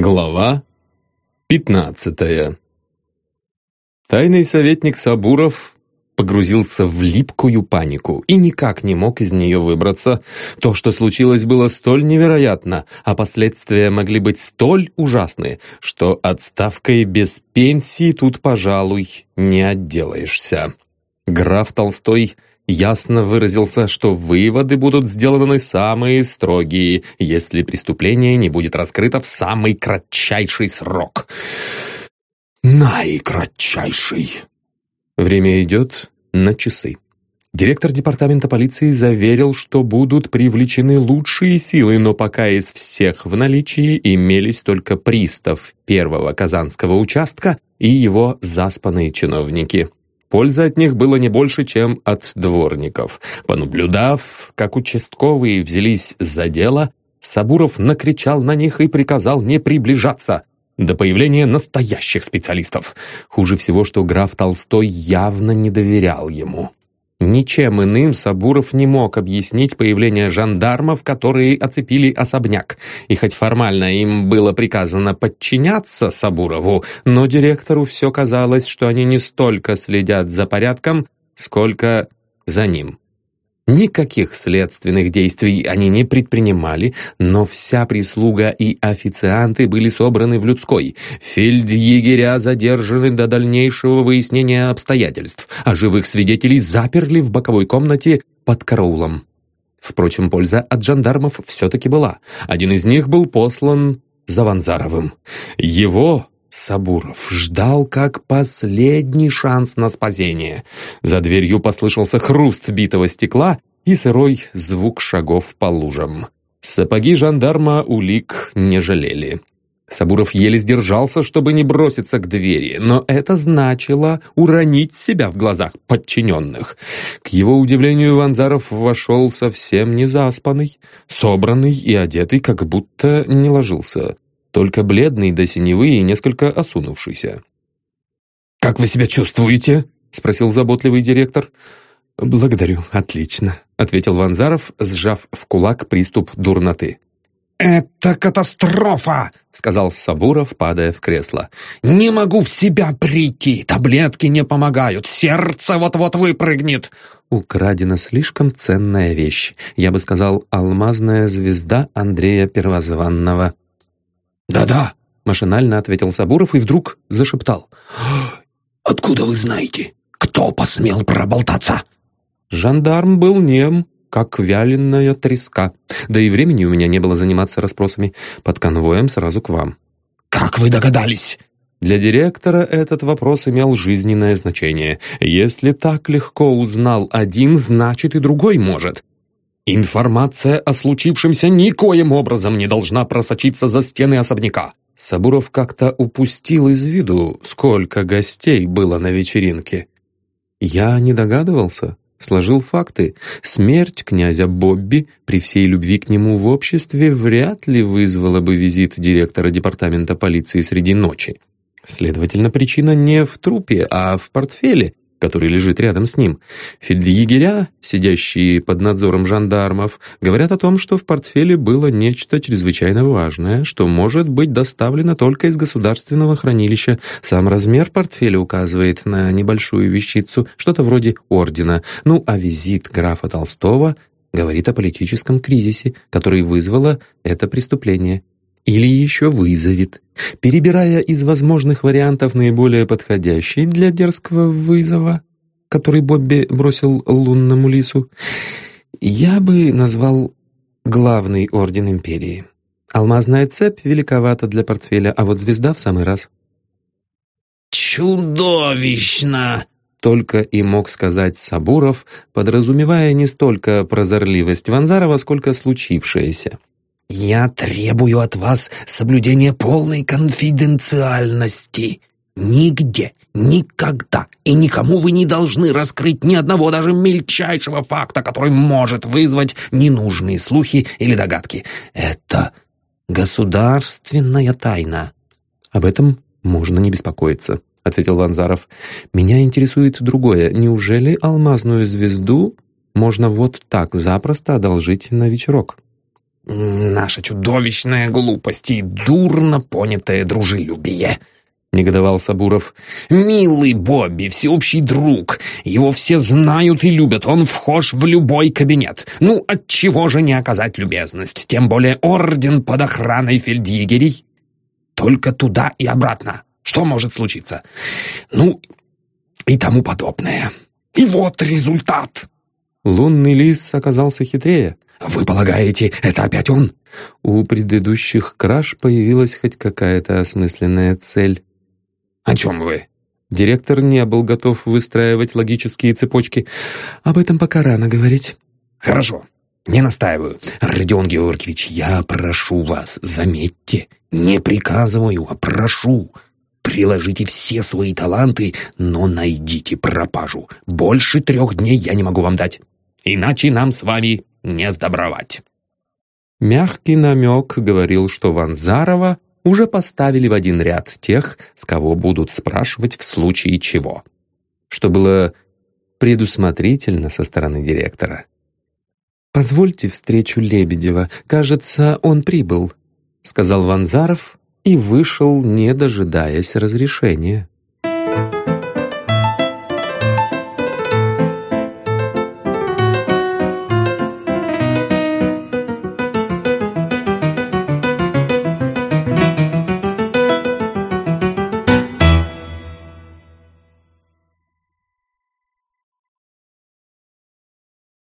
Глава пятнадцатая Тайный советник Сабуров погрузился в липкую панику и никак не мог из нее выбраться. То, что случилось, было столь невероятно, а последствия могли быть столь ужасны, что отставкой без пенсии тут, пожалуй, не отделаешься. Граф Толстой ясно выразился, что выводы будут сделаны самые строгие, если преступление не будет раскрыто в самый кратчайший срок. Наикратчайший. Время идет на часы. Директор департамента полиции заверил, что будут привлечены лучшие силы, но пока из всех в наличии имелись только пристав первого казанского участка и его заспанные чиновники. Пользы от них было не больше, чем от дворников. Понаблюдав, как участковые взялись за дело, Сабуров накричал на них и приказал не приближаться до появления настоящих специалистов. Хуже всего, что граф Толстой явно не доверял ему. Ничем иным Сабуров не мог объяснить появление жандармов, которые оцепили особняк. И хоть формально им было приказано подчиняться Сабурову, но директору все казалось, что они не столько следят за порядком, сколько за ним. Никаких следственных действий они не предпринимали, но вся прислуга и официанты были собраны в людской. Фельдъегеря задержаны до дальнейшего выяснения обстоятельств, а живых свидетелей заперли в боковой комнате под караулом. Впрочем, польза от жандармов все-таки была. Один из них был послан за Ванзаровым. Его Сабуров ждал как последний шанс на спасение. За дверью послышался хруст битого стекла и сырой звук шагов по лужам. Сапоги жандарма улик не жалели. Сабуров еле сдержался, чтобы не броситься к двери, но это значило уронить себя в глазах подчиненных. К его удивлению, Ванзаров вошел совсем не заспанный, собранный и одетый, как будто не ложился только бледный до синевы и несколько осунувшийся. «Как вы себя чувствуете?» — спросил заботливый директор. «Благодарю, отлично», — ответил Ванзаров, сжав в кулак приступ дурноты. «Это катастрофа!» — сказал Сабуров, падая в кресло. «Не могу в себя прийти! Таблетки не помогают! Сердце вот-вот выпрыгнет!» Украдена слишком ценная вещь. Я бы сказал, алмазная звезда Андрея Первозванного. «Да-да», — машинально ответил Сабуров и вдруг зашептал. «Откуда вы знаете? Кто посмел проболтаться?» Жандарм был нем, как вяленая треска. Да и времени у меня не было заниматься расспросами. Под конвоем сразу к вам. «Как вы догадались?» Для директора этот вопрос имел жизненное значение. Если так легко узнал один, значит и другой может. Информация о случившемся никоим образом не должна просочиться за стены особняка. Сабуров как-то упустил из виду, сколько гостей было на вечеринке. Я не догадывался, сложил факты. Смерть князя Бобби при всей любви к нему в обществе вряд ли вызвала бы визит директора департамента полиции среди ночи. Следовательно, причина не в трупе, а в портфеле, который лежит рядом с ним. Фельдъегеря, сидящие под надзором жандармов, говорят о том, что в портфеле было нечто чрезвычайно важное, что может быть доставлено только из государственного хранилища. Сам размер портфеля указывает на небольшую вещицу, что-то вроде ордена. Ну, а визит графа Толстого говорит о политическом кризисе, который вызвало это преступление или еще вызовет, перебирая из возможных вариантов наиболее подходящий для дерзкого вызова, который Бобби бросил лунному лису, я бы назвал главный орден империи. Алмазная цепь великовата для портфеля, а вот звезда в самый раз. «Чудовищно!» Только и мог сказать Сабуров, подразумевая не столько прозорливость Ванзарова, сколько случившееся. «Я требую от вас соблюдения полной конфиденциальности. Нигде, никогда и никому вы не должны раскрыть ни одного даже мельчайшего факта, который может вызвать ненужные слухи или догадки. Это государственная тайна». «Об этом можно не беспокоиться», — ответил Ванзаров. «Меня интересует другое. Неужели алмазную звезду можно вот так запросто одолжить на вечерок?» Наша чудовищная глупость и дурно понятое дружелюбие. — негодовал Сабуров. «Милый Бобби, всеобщий друг. Его все знают и любят. Он вхож в любой кабинет. Ну, отчего же не оказать любезность? Тем более орден под охраной фельдъегерей. Только туда и обратно. Что может случиться? Ну, и тому подобное. И вот результат!» Лунный лис оказался хитрее. «Вы полагаете, это опять он?» У предыдущих краж появилась хоть какая-то осмысленная цель. «О чем вы?» Директор не был готов выстраивать логические цепочки. «Об этом пока рано говорить». «Хорошо, не настаиваю. Родион Георгиевич, я прошу вас, заметьте, не приказываю, а прошу. Приложите все свои таланты, но найдите пропажу. Больше трех дней я не могу вам дать. Иначе нам с вами не сдобровать». Мягкий намек говорил, что Ванзарова уже поставили в один ряд тех, с кого будут спрашивать в случае чего. Что было предусмотрительно со стороны директора. «Позвольте встречу Лебедева. Кажется, он прибыл», — сказал Ванзаров и вышел, не дожидаясь разрешения.